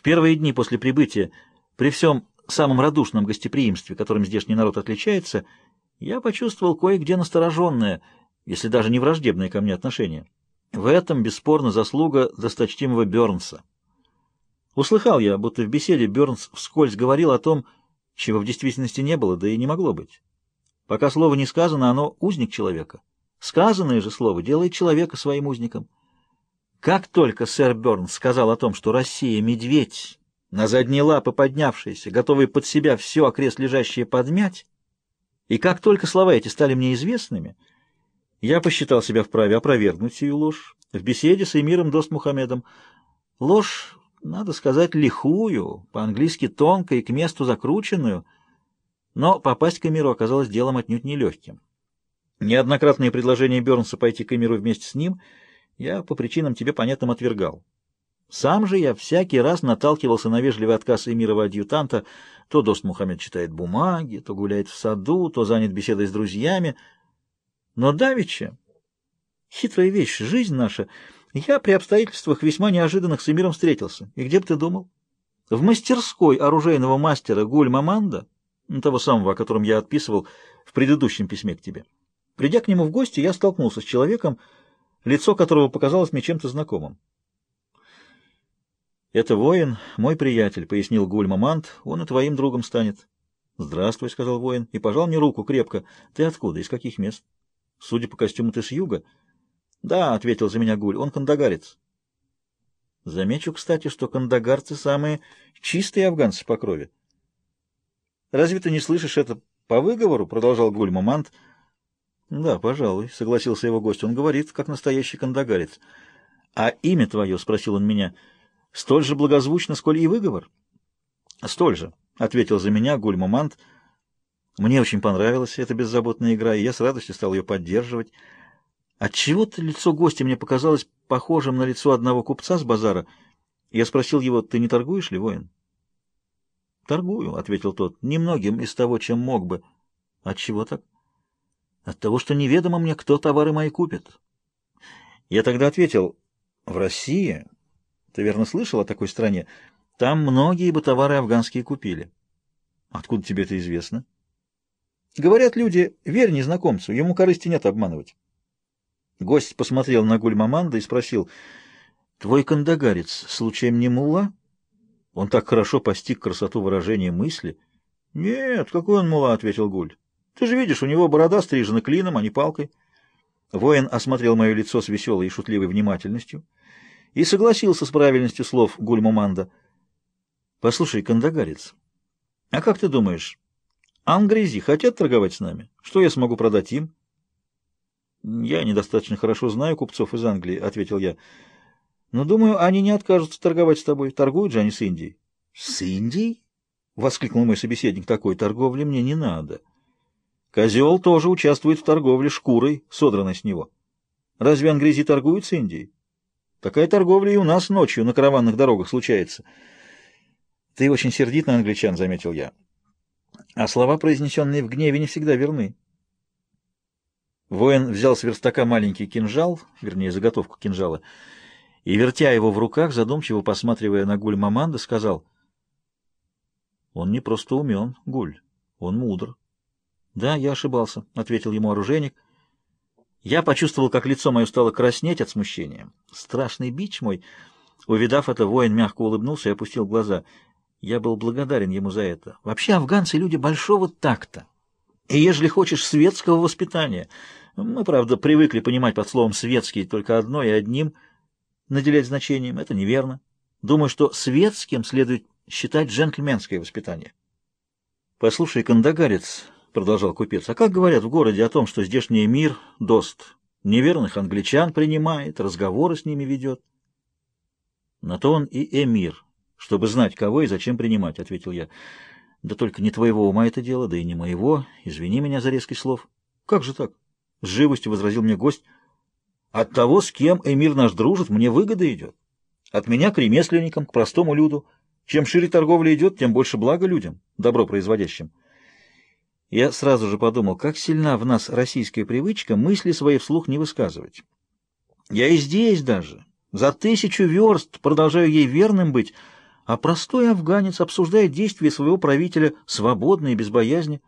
В первые дни после прибытия, при всем самом радушном гостеприимстве, которым здешний народ отличается, я почувствовал кое-где настороженное, если даже не враждебное ко мне отношение. В этом, бесспорно, заслуга досточтимого Бернса. Услыхал я, будто в беседе Бернс вскользь говорил о том, чего в действительности не было, да и не могло быть. Пока слово не сказано, оно узник человека. Сказанное же слово делает человека своим узником. Как только сэр Берн сказал о том, что Россия — медведь, на задние лапы поднявшаяся, готовый под себя все окрест лежащее подмять, и как только слова эти стали мне известными, я посчитал себя вправе опровергнуть сию ложь в беседе с эмиром Дост-Мухаммедом. Ложь, надо сказать, лихую, по-английски тонкой, к месту закрученную, но попасть к эмиру оказалось делом отнюдь нелегким. Неоднократные предложения Бернса пойти к эмиру вместе с ним — я по причинам тебе понятным отвергал. Сам же я всякий раз наталкивался на вежливый отказ эмирова адъютанта. То Дост Мухаммед читает бумаги, то гуляет в саду, то занят беседой с друзьями. Но давеча, хитрая вещь, жизнь наша, я при обстоятельствах весьма неожиданных с эмиром встретился. И где бы ты думал? В мастерской оружейного мастера Гуль Маманда, того самого, о котором я отписывал в предыдущем письме к тебе. Придя к нему в гости, я столкнулся с человеком, лицо которого показалось мне чем-то знакомым. «Это воин, мой приятель», — пояснил Гульмамант, — «он и твоим другом станет». «Здравствуй», — сказал воин, — «и пожал мне руку крепко. Ты откуда, из каких мест?» «Судя по костюму, ты с юга». «Да», — ответил за меня Гуль, — «он кандагарец». Замечу, кстати, что кандагарцы самые чистые афганцы по крови. «Разве ты не слышишь это по выговору?» — продолжал Гуль Мамант — «Да, пожалуй», — согласился его гость. «Он говорит, как настоящий кандагарец». «А имя твое?» — спросил он меня. «Столь же благозвучно, сколь и выговор?» «Столь же», — ответил за меня Гуль-Мумант. «Мне очень понравилась эта беззаботная игра, и я с радостью стал ее поддерживать. Отчего-то лицо гостя мне показалось похожим на лицо одного купца с базара. Я спросил его, «Ты не торгуешь ли, воин?» «Торгую», — ответил тот, — «немногим из того, чем мог бы». «Отчего так?» от того, что неведомо мне, кто товары мои купит. Я тогда ответил, в России, ты верно слышал о такой стране, там многие бы товары афганские купили. Откуда тебе это известно? Говорят люди, верь незнакомцу, ему корысти нет обманывать. Гость посмотрел на Гульмаманда и спросил, «Твой кандагарец случаем не мула?» Он так хорошо постиг красоту выражения мысли. «Нет, какой он мула?» — ответил Гуль. Ты же видишь, у него борода стрижена клином, а не палкой. Воин осмотрел мое лицо с веселой и шутливой внимательностью и согласился с правильностью слов Гульмуманда. — Послушай, кандагарец, а как ты думаешь, ангрези хотят торговать с нами? Что я смогу продать им? — Я недостаточно хорошо знаю купцов из Англии, — ответил я. — Но, думаю, они не откажутся торговать с тобой. Торгуют же они с Индией. — С Индией? — воскликнул мой собеседник. — Такой торговли мне не надо. — Козел тоже участвует в торговле шкурой, содранной с него. Разве английцы торгуют с Индией? Такая торговля и у нас ночью на караванных дорогах случается. Ты очень сердит на англичан, — заметил я. А слова, произнесенные в гневе, не всегда верны. Воин взял с верстака маленький кинжал, вернее, заготовку кинжала, и, вертя его в руках, задумчиво посматривая на Гуль Маманда, сказал, «Он не просто умен, Гуль, он мудр». «Да, я ошибался», — ответил ему оружейник. Я почувствовал, как лицо мое стало краснеть от смущения. Страшный бич мой. Увидав это, воин мягко улыбнулся и опустил глаза. Я был благодарен ему за это. Вообще афганцы — люди большого такта. И ежели хочешь светского воспитания, мы, правда, привыкли понимать под словом «светский» только одно и одним, наделять значением — это неверно. Думаю, что светским следует считать джентльменское воспитание. Послушай, кандагарец, Продолжал купец. А как говорят в городе о том, что здешний мир — дост? Неверных англичан принимает, разговоры с ними ведет. На то он и эмир, чтобы знать, кого и зачем принимать, — ответил я. Да только не твоего ума это дело, да и не моего. Извини меня за резкий слов. Как же так? С живостью возразил мне гость. От того, с кем эмир наш дружит, мне выгода идет. От меня к ремесленникам, к простому люду. Чем шире торговля идет, тем больше блага людям, добро производящим. Я сразу же подумал, как сильна в нас российская привычка мысли свои вслух не высказывать. Я и здесь даже, за тысячу верст, продолжаю ей верным быть, а простой афганец обсуждает действия своего правителя свободно и без боязни.